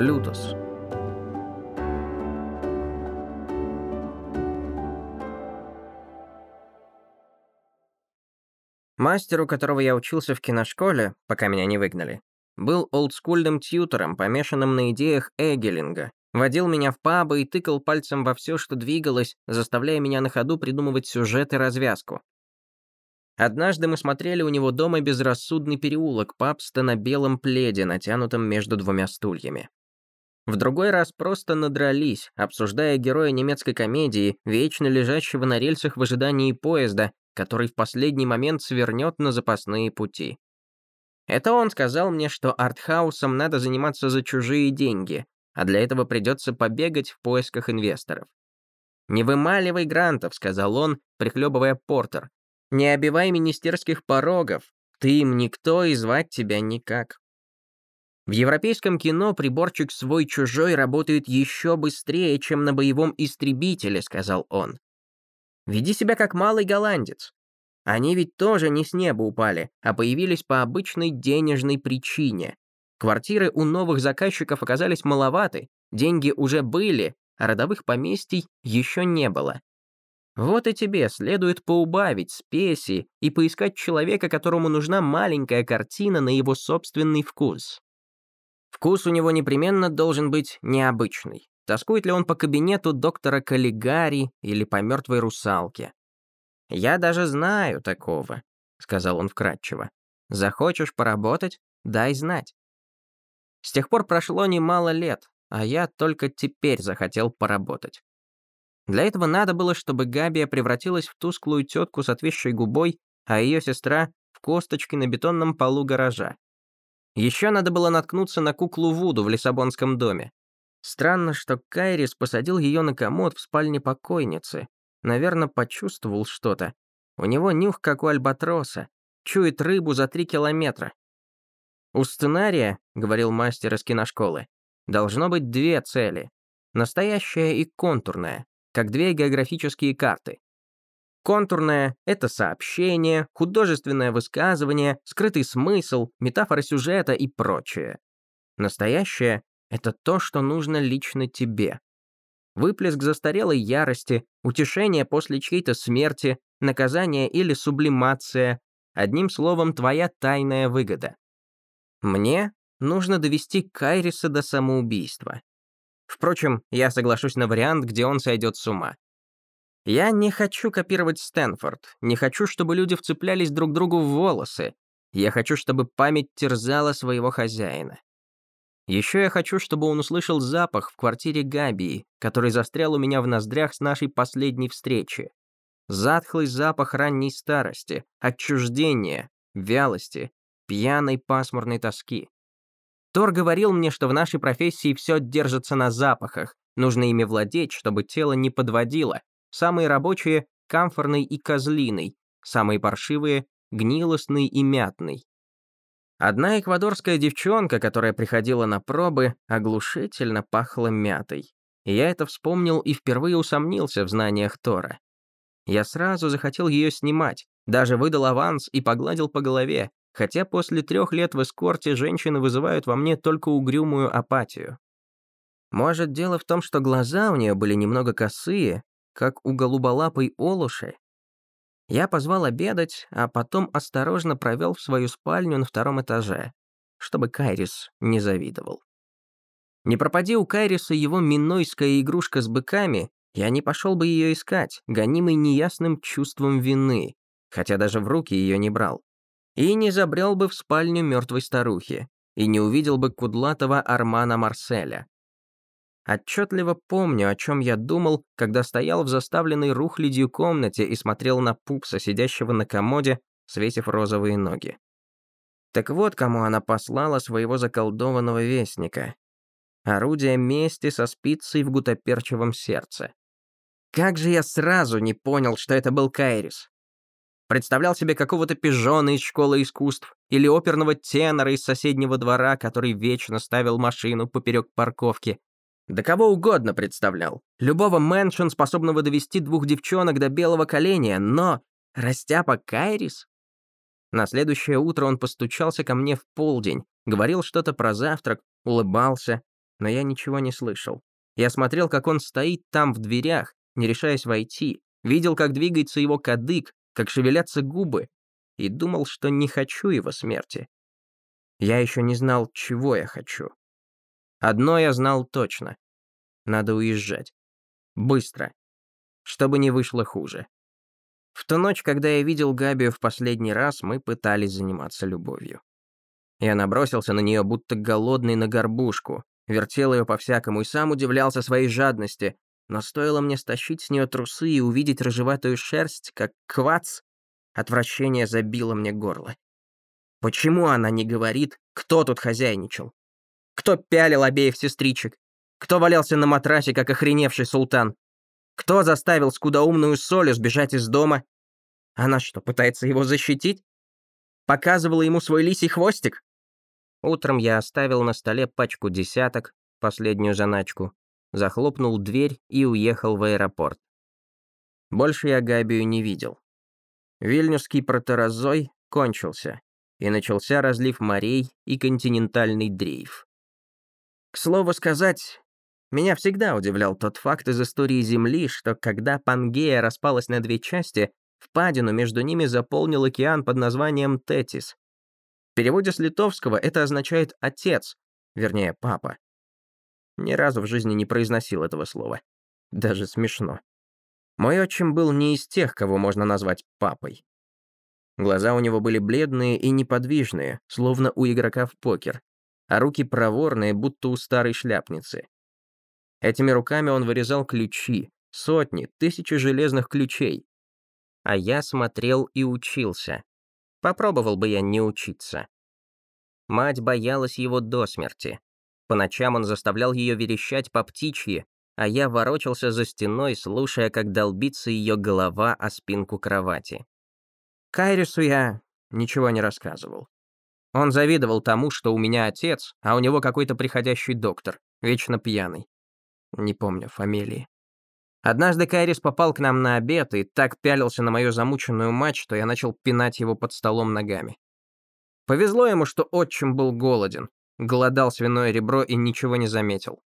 Лютос. Мастер, у которого я учился в киношколе, пока меня не выгнали, был олдскульным тьютором, помешанным на идеях Эгелинга, водил меня в пабы и тыкал пальцем во все, что двигалось, заставляя меня на ходу придумывать сюжет и развязку. Однажды мы смотрели у него дома безрассудный переулок Папста на белом пледе, натянутом между двумя стульями. В другой раз просто надрались, обсуждая героя немецкой комедии, вечно лежащего на рельсах в ожидании поезда, который в последний момент свернет на запасные пути. Это он сказал мне, что артхаусом надо заниматься за чужие деньги, а для этого придется побегать в поисках инвесторов. «Не вымаливай грантов», — сказал он, прихлебывая портер. Не обивай министерских порогов, ты им никто и звать тебя никак. В европейском кино приборчик свой-чужой работает еще быстрее, чем на боевом истребителе, сказал он. Веди себя как малый голландец. Они ведь тоже не с неба упали, а появились по обычной денежной причине. Квартиры у новых заказчиков оказались маловаты, деньги уже были, а родовых поместий еще не было. Вот и тебе следует поубавить спеси и поискать человека, которому нужна маленькая картина на его собственный вкус. Вкус у него непременно должен быть необычный. Тоскует ли он по кабинету доктора Каллигари или по мертвой русалке? «Я даже знаю такого», — сказал он вкратчиво. «Захочешь поработать? Дай знать». С тех пор прошло немало лет, а я только теперь захотел поработать. Для этого надо было, чтобы Габия превратилась в тусклую тетку с отвисшей губой, а ее сестра — в косточки на бетонном полу гаража. Еще надо было наткнуться на куклу Вуду в Лиссабонском доме. Странно, что Кайрис посадил ее на комод в спальне покойницы. Наверное, почувствовал что-то. У него нюх, как у альбатроса. Чует рыбу за три километра. «У сценария, — говорил мастер из киношколы, — должно быть две цели. Настоящая и контурная как две географические карты. Контурное — это сообщение, художественное высказывание, скрытый смысл, метафора сюжета и прочее. Настоящее — это то, что нужно лично тебе. Выплеск застарелой ярости, утешение после чьей-то смерти, наказание или сублимация, одним словом, твоя тайная выгода. Мне нужно довести Кайриса до самоубийства. Впрочем, я соглашусь на вариант, где он сойдет с ума. Я не хочу копировать Стэнфорд, не хочу, чтобы люди вцеплялись друг другу в волосы. Я хочу, чтобы память терзала своего хозяина. Еще я хочу, чтобы он услышал запах в квартире Габии, который застрял у меня в ноздрях с нашей последней встречи. Затхлый запах ранней старости, отчуждения, вялости, пьяной пасмурной тоски. Тор говорил мне, что в нашей профессии все держится на запахах, нужно ими владеть, чтобы тело не подводило. Самые рабочие — камфорный и козлиный, самые паршивые — гнилостный и мятный. Одна эквадорская девчонка, которая приходила на пробы, оглушительно пахла мятой. И я это вспомнил и впервые усомнился в знаниях Тора. Я сразу захотел ее снимать, даже выдал аванс и погладил по голове, хотя после трех лет в эскорте женщины вызывают во мне только угрюмую апатию. Может, дело в том, что глаза у нее были немного косые, как у голуболапой олуши? Я позвал обедать, а потом осторожно провел в свою спальню на втором этаже, чтобы Кайрис не завидовал. Не пропади у Кайриса его минойская игрушка с быками, я не пошел бы ее искать, гонимый неясным чувством вины, хотя даже в руки ее не брал и не забрел бы в спальню мертвой старухи, и не увидел бы кудлатого Армана Марселя. Отчетливо помню, о чем я думал, когда стоял в заставленной рухлядью комнате и смотрел на пупса, сидящего на комоде, свесив розовые ноги. Так вот, кому она послала своего заколдованного вестника. Орудие мести со спицей в гутоперчевом сердце. Как же я сразу не понял, что это был Кайрис. Представлял себе какого-то пижона из школы искусств или оперного тенора из соседнего двора, который вечно ставил машину поперек парковки. Да кого угодно представлял. Любого мэншн, способного довести двух девчонок до белого коленя, но... Растяпа Кайрис? На следующее утро он постучался ко мне в полдень, говорил что-то про завтрак, улыбался. но я ничего не слышал. Я смотрел, как он стоит там в дверях, не решаясь войти, видел, как двигается его кадык, как шевелятся губы, и думал, что не хочу его смерти. Я еще не знал, чего я хочу. Одно я знал точно. Надо уезжать. Быстро. Чтобы не вышло хуже. В ту ночь, когда я видел Габию в последний раз, мы пытались заниматься любовью. Я набросился на нее, будто голодный на горбушку, вертел ее по-всякому и сам удивлялся своей жадности, но стоило мне стащить с нее трусы и увидеть рыжеватую шерсть, как квац, отвращение забило мне горло. Почему она не говорит, кто тут хозяйничал? Кто пялил обеих сестричек? Кто валялся на матрасе, как охреневший султан? Кто заставил скудоумную Солю сбежать из дома? Она что, пытается его защитить? Показывала ему свой лисий хвостик? Утром я оставил на столе пачку десяток, последнюю заначку, захлопнул дверь и уехал в аэропорт. Больше я Габию не видел. Вильнюсский проторозой кончился, и начался разлив морей и континентальный дрейф. К слову сказать, меня всегда удивлял тот факт из истории Земли, что когда Пангея распалась на две части, впадину между ними заполнил океан под названием Тетис. В переводе с литовского это означает «отец», вернее, «папа». Ни разу в жизни не произносил этого слова. Даже смешно. Мой отчим был не из тех, кого можно назвать папой. Глаза у него были бледные и неподвижные, словно у игрока в покер, а руки проворные, будто у старой шляпницы. Этими руками он вырезал ключи, сотни, тысячи железных ключей. А я смотрел и учился. Попробовал бы я не учиться. Мать боялась его до смерти. По ночам он заставлял ее верещать по птичьи, а я ворочался за стеной, слушая, как долбится ее голова о спинку кровати. Кайрису я ничего не рассказывал. Он завидовал тому, что у меня отец, а у него какой-то приходящий доктор, вечно пьяный. Не помню фамилии. Однажды Кайрис попал к нам на обед и так пялился на мою замученную мать, что я начал пинать его под столом ногами. Повезло ему, что отчим был голоден, голодал свиное ребро и ничего не заметил.